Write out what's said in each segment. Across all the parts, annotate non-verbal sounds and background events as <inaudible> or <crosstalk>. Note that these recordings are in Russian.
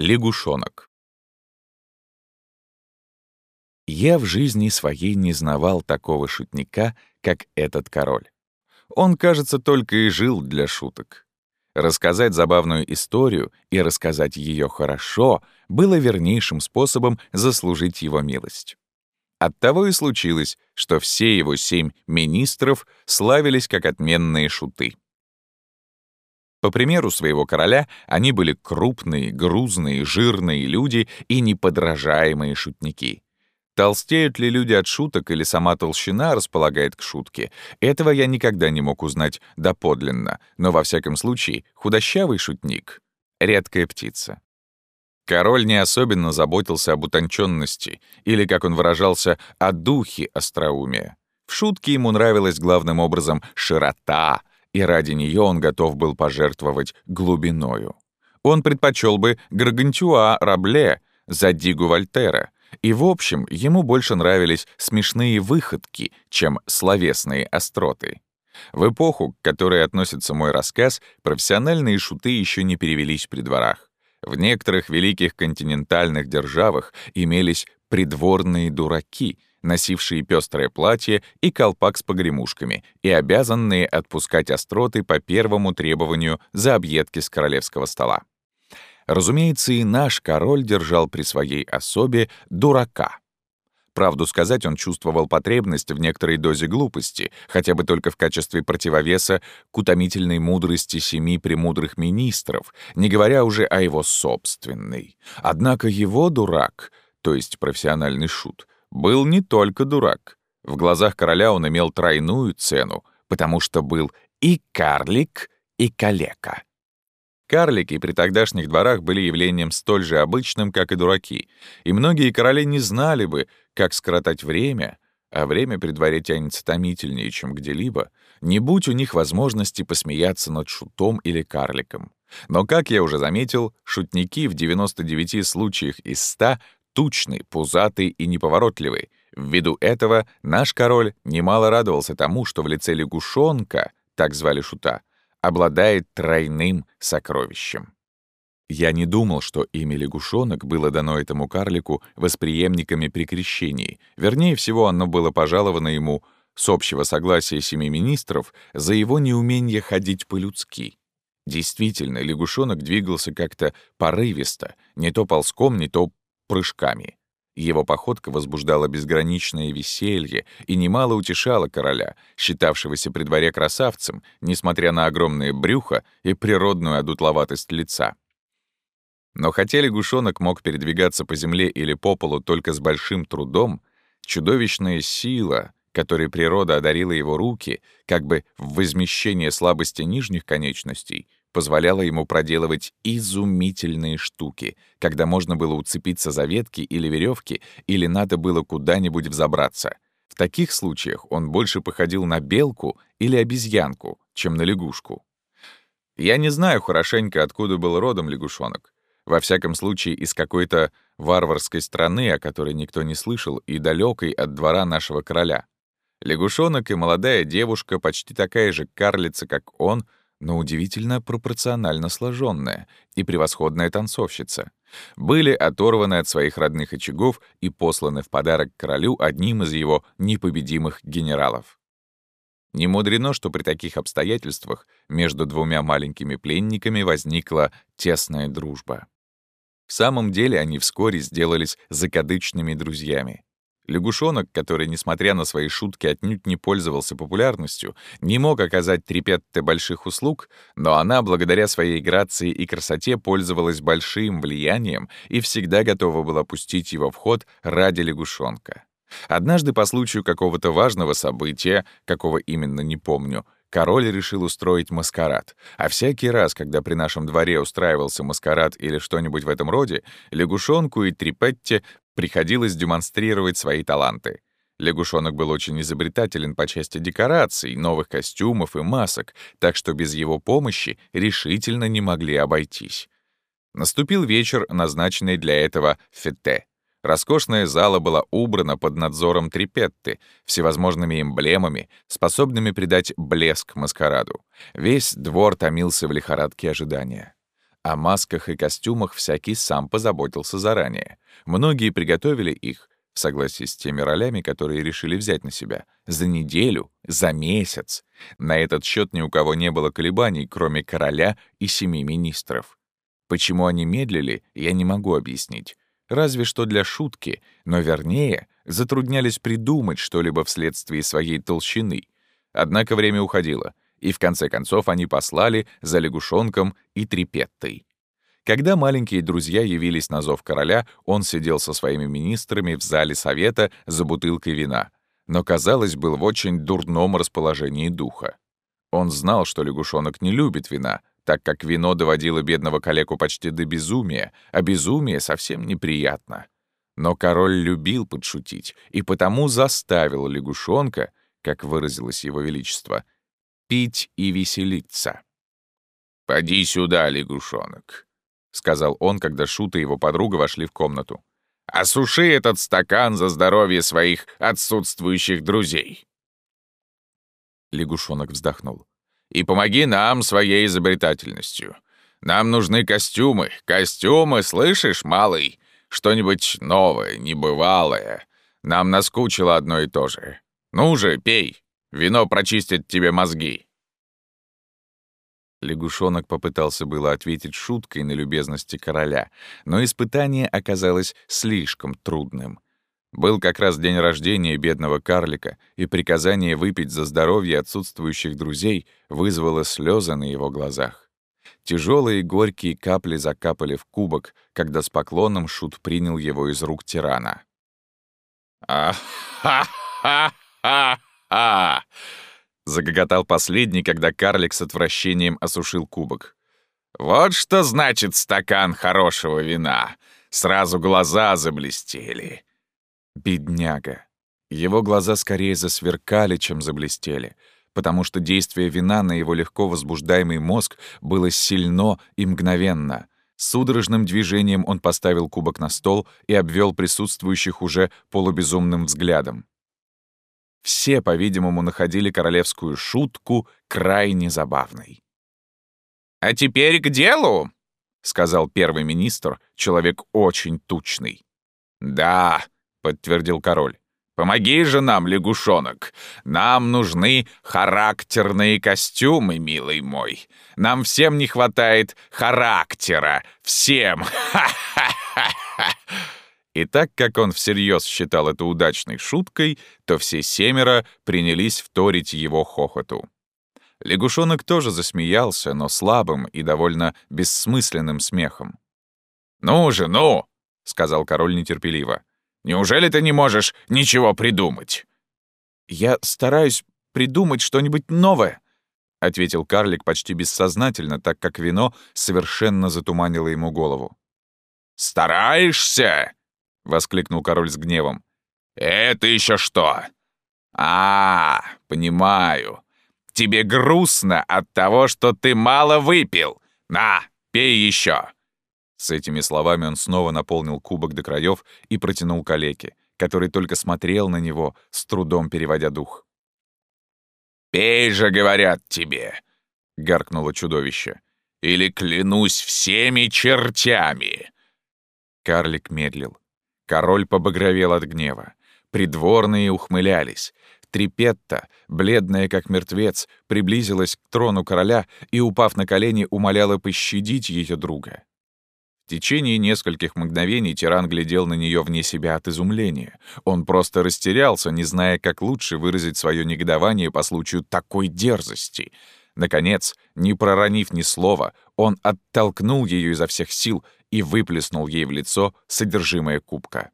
Лягушонок. Я в жизни своей не знавал такого шутника, как этот король. Он, кажется, только и жил для шуток. Рассказать забавную историю и рассказать ее хорошо было вернейшим способом заслужить его милость. Оттого и случилось, что все его семь министров славились как отменные шуты. По примеру своего короля, они были крупные, грузные, жирные люди и неподражаемые шутники. Толстеют ли люди от шуток или сама толщина располагает к шутке, этого я никогда не мог узнать доподлинно, но во всяком случае худощавый шутник — редкая птица. Король не особенно заботился об утонченности, или, как он выражался, о духе остроумия. В шутке ему нравилась главным образом широта, и ради нее он готов был пожертвовать глубиною. Он предпочел бы Гаргантюа Рабле за Дигу Вольтера, и, в общем, ему больше нравились смешные выходки, чем словесные остроты. В эпоху, к которой относится мой рассказ, профессиональные шуты еще не перевелись при дворах. В некоторых великих континентальных державах имелись придворные дураки — носившие пестрое платье и колпак с погремушками и обязанные отпускать остроты по первому требованию за объедки с королевского стола. Разумеется, и наш король держал при своей особе дурака. Правду сказать, он чувствовал потребность в некоторой дозе глупости, хотя бы только в качестве противовеса к утомительной мудрости семи премудрых министров, не говоря уже о его собственной. Однако его дурак, то есть профессиональный шут, был не только дурак. В глазах короля он имел тройную цену, потому что был и карлик, и калека. Карлики при тогдашних дворах были явлением столь же обычным, как и дураки, и многие короли не знали бы, как скоротать время, а время при дворе тянется томительнее, чем где-либо, не будь у них возможности посмеяться над шутом или карликом. Но, как я уже заметил, шутники в 99 случаях из 100 тучный, пузатый и неповоротливый. Ввиду этого наш король немало радовался тому, что в лице лягушонка, так звали шута, обладает тройным сокровищем. Я не думал, что имя лягушонок было дано этому карлику восприемниками при крещении. Вернее всего, оно было пожаловано ему с общего согласия семи министров за его неумение ходить по-людски. Действительно, лягушонок двигался как-то порывисто, не то ползком, не то прыжками. Его походка возбуждала безграничное веселье и немало утешала короля, считавшегося при дворе красавцем, несмотря на огромное брюхо и природную одутловатость лица. Но хотя лягушонок мог передвигаться по земле или по полу только с большим трудом, чудовищная сила, которой природа одарила его руки, как бы в возмещение слабости нижних конечностей — позволяло ему проделывать изумительные штуки, когда можно было уцепиться за ветки или веревки, или надо было куда-нибудь взобраться. В таких случаях он больше походил на белку или обезьянку, чем на лягушку. Я не знаю хорошенько, откуда был родом лягушонок. Во всяком случае, из какой-то варварской страны, о которой никто не слышал, и далекой от двора нашего короля. Лягушонок и молодая девушка, почти такая же карлица, как он — но удивительно пропорционально сложенная и превосходная танцовщица, были оторваны от своих родных очагов и посланы в подарок королю одним из его непобедимых генералов. Не мудрено, что при таких обстоятельствах между двумя маленькими пленниками возникла тесная дружба. В самом деле они вскоре сделались закадычными друзьями. Лягушонок, который, несмотря на свои шутки, отнюдь не пользовался популярностью, не мог оказать Трепетте больших услуг, но она, благодаря своей грации и красоте, пользовалась большим влиянием и всегда готова была пустить его в ход ради лягушонка. Однажды по случаю какого-то важного события, какого именно не помню, король решил устроить маскарад. А всякий раз, когда при нашем дворе устраивался маскарад или что-нибудь в этом роде, лягушонку и Трипетте приходилось демонстрировать свои таланты. Лягушонок был очень изобретателен по части декораций, новых костюмов и масок, так что без его помощи решительно не могли обойтись. Наступил вечер, назначенный для этого фете. Роскошная зала была убрана под надзором трепетты, всевозможными эмблемами, способными придать блеск маскараду. Весь двор томился в лихорадке ожидания. О масках и костюмах всякий сам позаботился заранее. Многие приготовили их, в согласии с теми ролями, которые решили взять на себя, за неделю, за месяц. На этот счет ни у кого не было колебаний, кроме короля и семи министров. Почему они медлили, я не могу объяснить. Разве что для шутки, но вернее, затруднялись придумать что-либо вследствие своей толщины. Однако время уходило, и в конце концов они послали за лягушонком и трепеттой. Когда маленькие друзья явились на зов короля, он сидел со своими министрами в зале совета за бутылкой вина, но, казалось, был в очень дурном расположении духа. Он знал, что лягушонок не любит вина, так как вино доводило бедного калеку почти до безумия, а безумие совсем неприятно. Но король любил подшутить и потому заставил лягушонка, как выразилось его величество, пить и веселиться. «Поди сюда, лягушонок», — сказал он, когда Шут и его подруга вошли в комнату. «Осуши этот стакан за здоровье своих отсутствующих друзей». Лягушонок вздохнул. «И помоги нам своей изобретательностью. Нам нужны костюмы. Костюмы, слышишь, малый? Что-нибудь новое, небывалое. Нам наскучило одно и то же. Ну же, пей. Вино прочистит тебе мозги». Лягушонок попытался было ответить шуткой на любезности короля, но испытание оказалось слишком трудным. Был как раз день рождения бедного карлика, и приказание выпить за здоровье отсутствующих друзей вызвало слезы на его глазах. Тяжелые горькие капли закапали в кубок, когда с поклоном Шут принял его из рук тирана. «А-ха-ха-ха-ха!» Загоготал последний, когда карлик с отвращением осушил кубок. «Вот что значит стакан хорошего вина! Сразу глаза заблестели!» Бедняга. Его глаза скорее засверкали, чем заблестели, потому что действие вина на его легко возбуждаемый мозг было сильно и мгновенно. Судорожным движением он поставил кубок на стол и обвел присутствующих уже полубезумным взглядом. Все, по-видимому, находили королевскую шутку крайне забавной. «А теперь к делу!» — сказал первый министр, человек очень тучный. «Да», — подтвердил король. «Помоги же нам, лягушонок! Нам нужны характерные костюмы, милый мой. Нам всем не хватает характера. Всем! <laughs> Ха-ха-ха-ха!» И так как он всерьез считал это удачной шуткой, то все семеро принялись вторить его хохоту. Лягушонок тоже засмеялся, но слабым и довольно бессмысленным смехом. «Ну же, ну!» — сказал король нетерпеливо. «Неужели ты не можешь ничего придумать?» «Я стараюсь придумать что-нибудь новое», — ответил карлик почти бессознательно, так как вино совершенно затуманило ему голову. «Стараешься?» — воскликнул король с гневом. «Это еще что?» «А, понимаю. Тебе грустно от того, что ты мало выпил. На, пей еще!» С этими словами он снова наполнил кубок до краев и протянул калеке, который только смотрел на него, с трудом переводя дух. «Пей же, говорят тебе!» — гаркнуло чудовище. «Или клянусь всеми чертями!» Карлик медлил. Король побагровел от гнева. Придворные ухмылялись. Трепетта, бледная как мертвец, приблизилась к трону короля и, упав на колени, умоляла пощадить ее друга. В течение нескольких мгновений тиран глядел на нее вне себя от изумления. Он просто растерялся, не зная, как лучше выразить свое негодование по случаю такой дерзости. Наконец, не проронив ни слова, он оттолкнул ее изо всех сил и выплеснул ей в лицо содержимое кубка.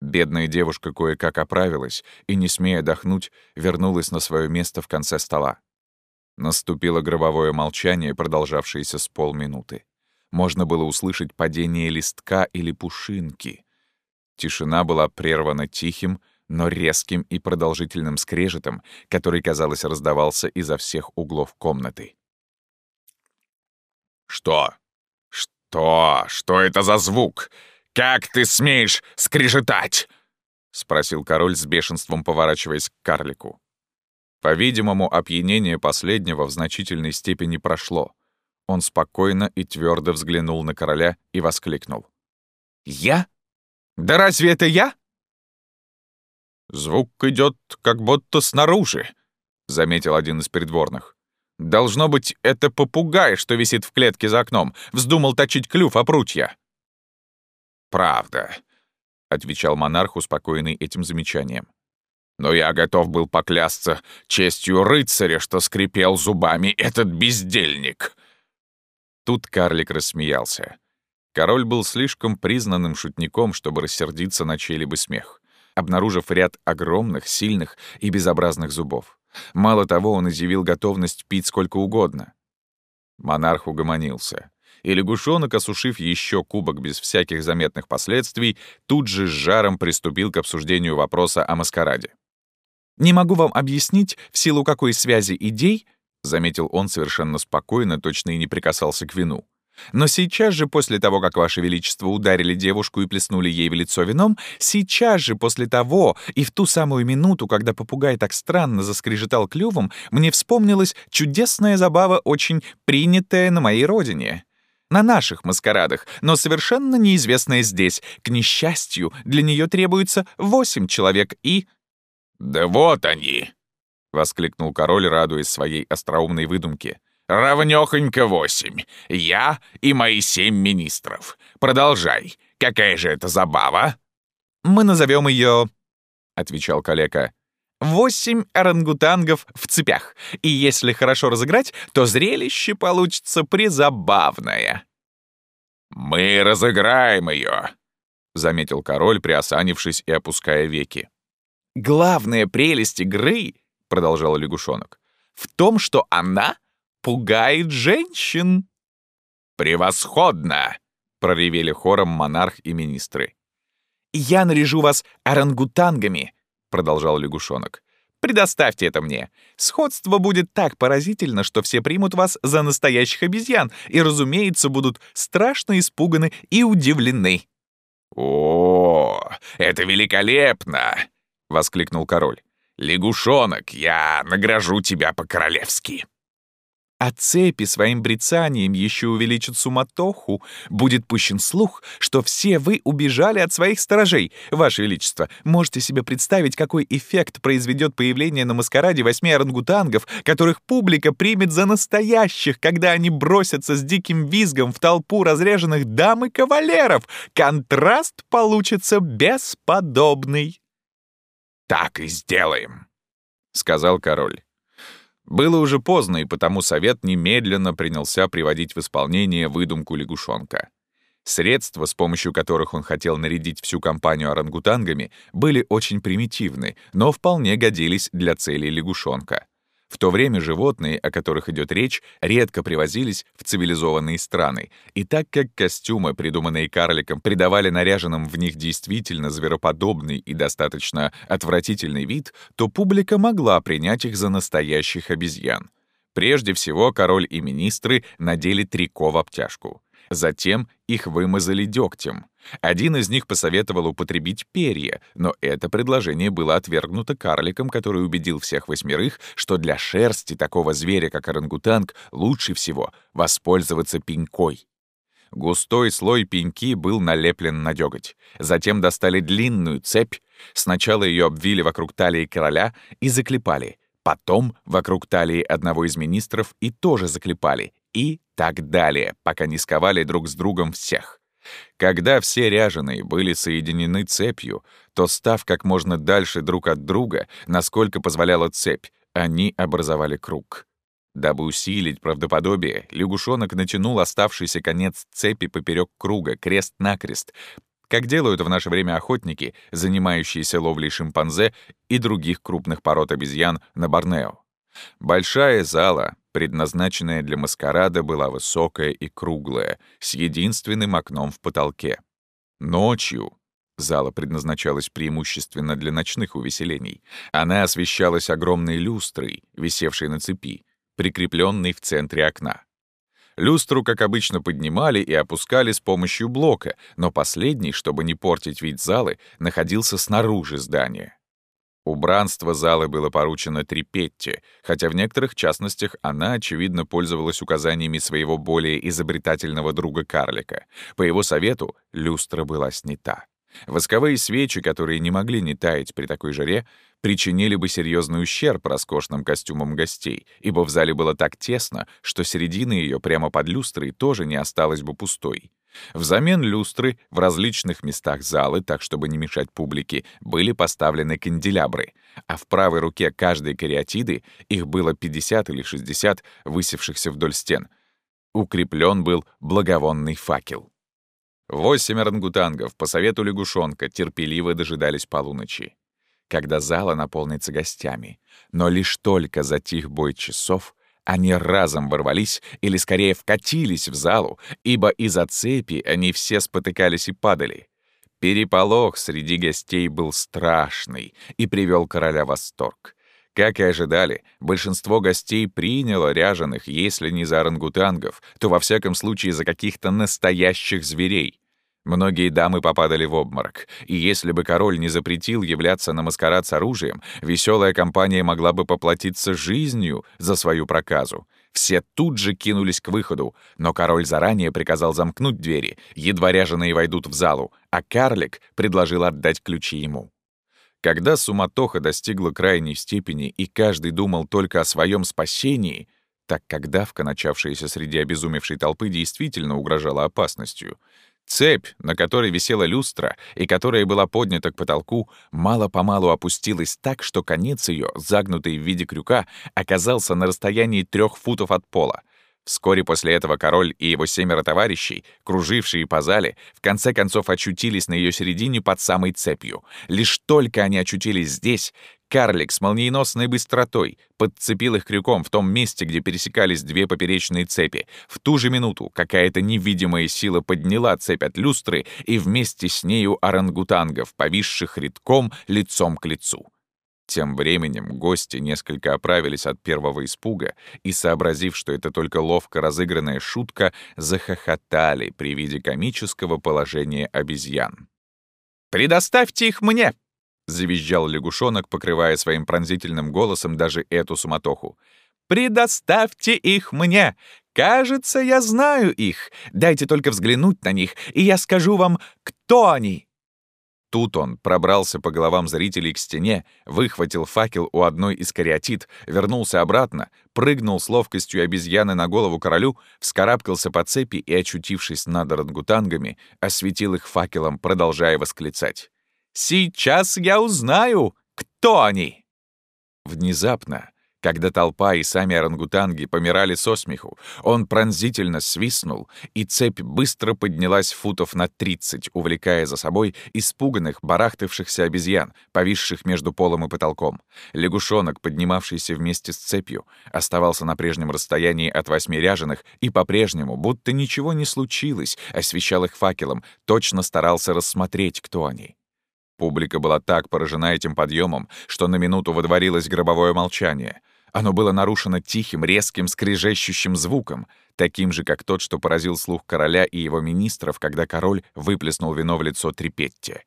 Бедная девушка кое-как оправилась и, не смея дохнуть, вернулась на свое место в конце стола. Наступило гробовое молчание, продолжавшееся с полминуты. Можно было услышать падение листка или пушинки. Тишина была прервана тихим, но резким и продолжительным скрежетом, который, казалось, раздавался изо всех углов комнаты. «Что?» «Что? Что это за звук? Как ты смеешь скрежетать?» — спросил король с бешенством, поворачиваясь к карлику. По-видимому, опьянение последнего в значительной степени прошло. Он спокойно и твердо взглянул на короля и воскликнул. «Я? Да разве это я?» «Звук идет как будто снаружи», — заметил один из придворных. «Должно быть, это попугай, что висит в клетке за окном, вздумал точить клюв о прутья». «Правда», — отвечал монарх, успокоенный этим замечанием. «Но я готов был поклясться честью рыцаря, что скрипел зубами этот бездельник». Тут карлик рассмеялся. Король был слишком признанным шутником, чтобы рассердиться на чей-либо смех, обнаружив ряд огромных, сильных и безобразных зубов. Мало того, он изъявил готовность пить сколько угодно. Монарх угомонился, и лягушонок, осушив еще кубок без всяких заметных последствий, тут же с жаром приступил к обсуждению вопроса о маскараде. «Не могу вам объяснить, в силу какой связи идей — заметил он совершенно спокойно, точно и не прикасался к вину. «Но сейчас же, после того, как Ваше Величество ударили девушку и плеснули ей в лицо вином, сейчас же, после того, и в ту самую минуту, когда попугай так странно заскрежетал клювом, мне вспомнилась чудесная забава, очень принятая на моей родине. На наших маскарадах, но совершенно неизвестная здесь. К несчастью, для нее требуется восемь человек и...» «Да вот они!» — воскликнул король, радуясь своей остроумной выдумке. «Равнёхонько восемь. Я и мои семь министров. Продолжай. Какая же это забава?» «Мы назовем ее, отвечал калека. «Восемь орангутангов в цепях. И если хорошо разыграть, то зрелище получится призабавное». «Мы разыграем ее, заметил король, приосанившись и опуская веки. «Главная прелесть игры продолжал лягушонок, в том, что она пугает женщин. «Превосходно!» — проревели хором монарх и министры. «Я наряжу вас орангутангами», — продолжал лягушонок. «Предоставьте это мне. Сходство будет так поразительно, что все примут вас за настоящих обезьян и, разумеется, будут страшно испуганы и удивлены». «О, это великолепно!» — воскликнул король. «Лягушонок, я награжу тебя по-королевски». А цепи своим брецанием еще увеличат суматоху. Будет пущен слух, что все вы убежали от своих сторожей. Ваше Величество, можете себе представить, какой эффект произведет появление на маскараде восьми орангутангов, которых публика примет за настоящих, когда они бросятся с диким визгом в толпу разреженных дам и кавалеров. Контраст получится бесподобный. «Так и сделаем», — сказал король. Было уже поздно, и потому совет немедленно принялся приводить в исполнение выдумку лягушонка. Средства, с помощью которых он хотел нарядить всю компанию орангутангами, были очень примитивны, но вполне годились для целей лягушонка. В то время животные, о которых идет речь, редко привозились в цивилизованные страны, и так как костюмы, придуманные карликом, придавали наряженным в них действительно звероподобный и достаточно отвратительный вид, то публика могла принять их за настоящих обезьян. Прежде всего, король и министры надели трико в обтяжку. Затем их вымазали дегтем. Один из них посоветовал употребить перья, но это предложение было отвергнуто карликом, который убедил всех восьмерых, что для шерсти такого зверя, как орангутанг, лучше всего воспользоваться пенькой. Густой слой пеньки был налеплен на дёготь. Затем достали длинную цепь, сначала ее обвили вокруг талии короля и заклепали, потом вокруг талии одного из министров и тоже заклепали, и так далее, пока не сковали друг с другом всех. Когда все ряженые были соединены цепью, то, став как можно дальше друг от друга, насколько позволяла цепь, они образовали круг. Дабы усилить правдоподобие, лягушонок натянул оставшийся конец цепи поперек круга, крест-накрест, как делают в наше время охотники, занимающиеся ловлей шимпанзе и других крупных пород обезьян на Борнео. Большая зала, предназначенная для маскарада, была высокая и круглая, с единственным окном в потолке. Ночью зала предназначалась преимущественно для ночных увеселений. Она освещалась огромной люстрой, висевшей на цепи, прикрепленной в центре окна. Люстру, как обычно, поднимали и опускали с помощью блока, но последний, чтобы не портить вид залы, находился снаружи здания. Убранство залы было поручено Трипетте, хотя в некоторых частностях она, очевидно, пользовалась указаниями своего более изобретательного друга-карлика. По его совету люстра была снята. Восковые свечи, которые не могли не таять при такой жаре, причинили бы серьезный ущерб роскошным костюмам гостей, ибо в зале было так тесно, что середина ее прямо под люстрой тоже не осталась бы пустой. Взамен люстры в различных местах залы, так чтобы не мешать публике, были поставлены канделябры, а в правой руке каждой кариатиды, их было 50 или 60, высевшихся вдоль стен, укреплен был благовонный факел. Восемь орангутангов по совету лягушонка терпеливо дожидались полуночи, когда зала наполнится гостями. Но лишь только затих бой часов, они разом ворвались или скорее вкатились в залу, ибо из-за цепи они все спотыкались и падали. Переполох среди гостей был страшный и привел короля в восторг. Как и ожидали, большинство гостей приняло ряженых, если не за орангутангов, то во всяком случае за каких-то настоящих зверей. Многие дамы попадали в обморок, и если бы король не запретил являться на маскарад с оружием, веселая компания могла бы поплатиться жизнью за свою проказу. Все тут же кинулись к выходу, но король заранее приказал замкнуть двери, едва ряженые войдут в залу, а карлик предложил отдать ключи ему. Когда суматоха достигла крайней степени и каждый думал только о своем спасении, так как давка, начавшаяся среди обезумевшей толпы, действительно угрожала опасностью — Цепь, на которой висела люстра и которая была поднята к потолку, мало-помалу опустилась так, что конец ее, загнутый в виде крюка, оказался на расстоянии трех футов от пола. Вскоре после этого король и его семеро товарищей, кружившие по зале, в конце концов очутились на ее середине под самой цепью. Лишь только они очутились здесь, Карлик с молниеносной быстротой подцепил их крюком в том месте, где пересекались две поперечные цепи. В ту же минуту какая-то невидимая сила подняла цепь от люстры и вместе с нею орангутангов, повисших редком лицом к лицу. Тем временем гости несколько оправились от первого испуга и, сообразив, что это только ловко разыгранная шутка, захохотали при виде комического положения обезьян. «Предоставьте их мне!» — завизжал лягушонок, покрывая своим пронзительным голосом даже эту суматоху. «Предоставьте их мне! Кажется, я знаю их. Дайте только взглянуть на них, и я скажу вам, кто они!» Тут он пробрался по головам зрителей к стене, выхватил факел у одной из кариатид, вернулся обратно, прыгнул с ловкостью обезьяны на голову королю, вскарабкался по цепи и, очутившись над орангутангами, осветил их факелом, продолжая восклицать. Сейчас я узнаю, кто они!» Внезапно, когда толпа и сами орангутанги помирали со смеху, он пронзительно свистнул, и цепь быстро поднялась футов на тридцать, увлекая за собой испуганных, барахтавшихся обезьян, повисших между полом и потолком. Лягушонок, поднимавшийся вместе с цепью, оставался на прежнем расстоянии от восьми ряженых и по-прежнему, будто ничего не случилось, освещал их факелом, точно старался рассмотреть, кто они. Публика была так поражена этим подъемом, что на минуту водворилось гробовое молчание. Оно было нарушено тихим, резким, скрежещущим звуком, таким же, как тот, что поразил слух короля и его министров, когда король выплеснул вино в лицо Трепетте.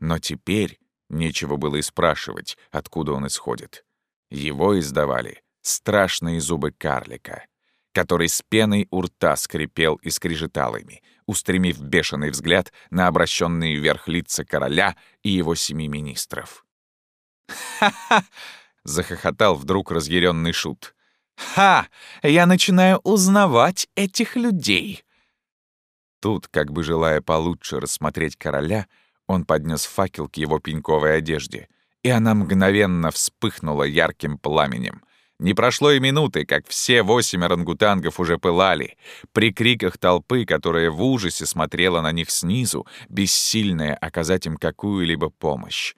Но теперь нечего было и спрашивать, откуда он исходит. Его издавали страшные зубы карлика, который с пеной у рта скрипел и скрежетал ими, устремив бешеный взгляд на обращенные вверх лица короля и его семи министров. «Ха-ха!» — захохотал вдруг разъяренный шут. «Ха! Я начинаю узнавать этих людей!» Тут, как бы желая получше рассмотреть короля, он поднес факел к его пеньковой одежде, и она мгновенно вспыхнула ярким пламенем — не прошло и минуты, как все восемь орангутангов уже пылали. При криках толпы, которая в ужасе смотрела на них снизу, бессильная оказать им какую-либо помощь.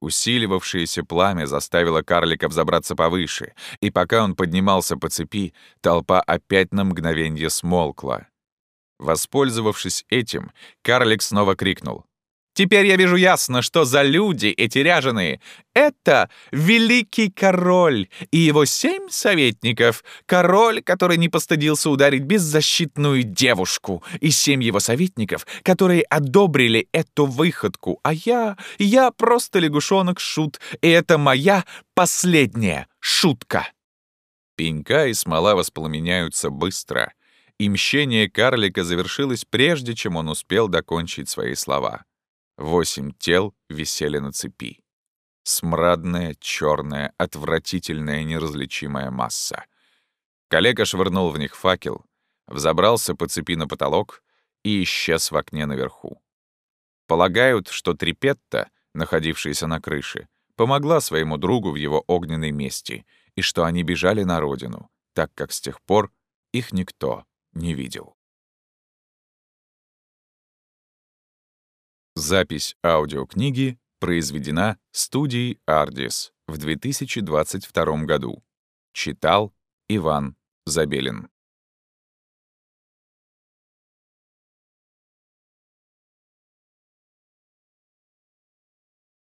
Усиливавшееся пламя заставило карлика взобраться повыше, и пока он поднимался по цепи, толпа опять на мгновенье смолкла. Воспользовавшись этим, карлик снова крикнул. Теперь я вижу ясно, что за люди эти ряженые. Это великий король и его семь советников. Король, который не постыдился ударить беззащитную девушку, и семь его советников, которые одобрили эту выходку. А я, я просто лягушонок-шут, и это моя последняя шутка. Пенька и смола воспламеняются быстро, и мщение карлика завершилось прежде, чем он успел докончить свои слова. Восемь тел висели на цепи. Смрадная, черная, отвратительная, неразличимая масса. Коллега швырнул в них факел, взобрался по цепи на потолок и исчез в окне наверху. Полагают, что Трипетта, находившаяся на крыше, помогла своему другу в его огненной мести, и что они бежали на родину, так как с тех пор их никто не видел. Запись аудиокниги произведена студией «Ардис» в 2022 году. Читал Иван Забелин.